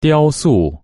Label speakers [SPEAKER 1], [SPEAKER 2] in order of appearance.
[SPEAKER 1] 雕塑。